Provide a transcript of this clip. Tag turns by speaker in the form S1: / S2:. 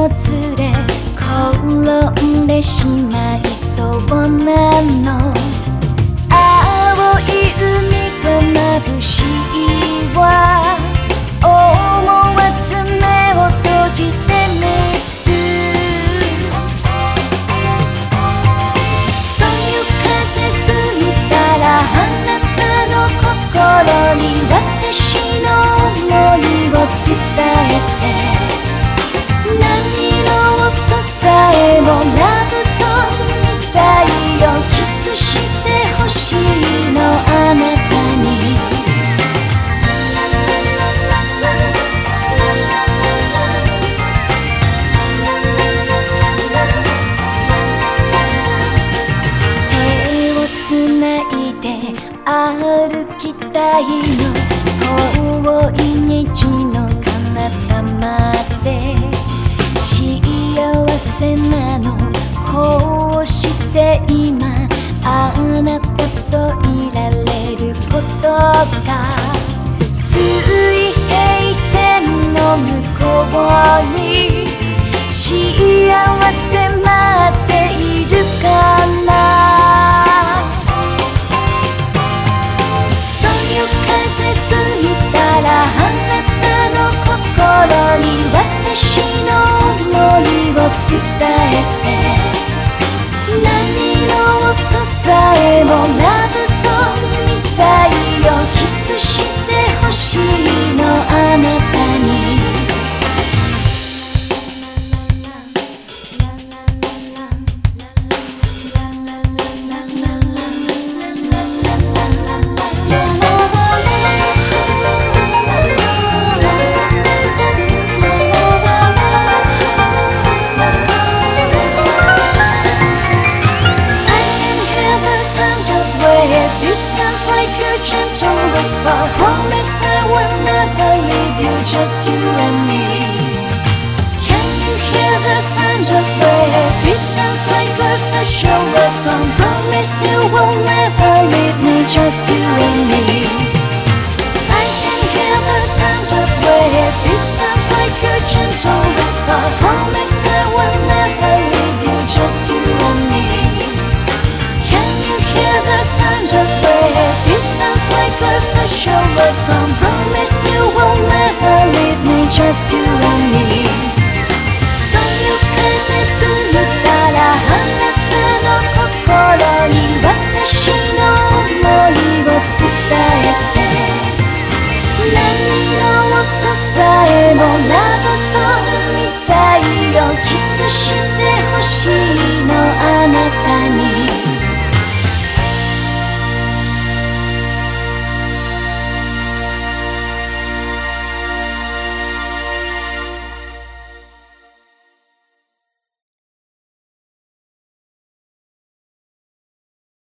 S1: もつれ転んでしまいそうなの。歩きたいの。遠い虹の彼方まで。幸せなの。こうして今あなたといられることが。水平線の向こうに。幸せいを伝 whisper. Promise I will never leave you, just you and me. Can you hear the sound of waves? It sounds like a special love song. Song. Promise you will never leave me, just you and me.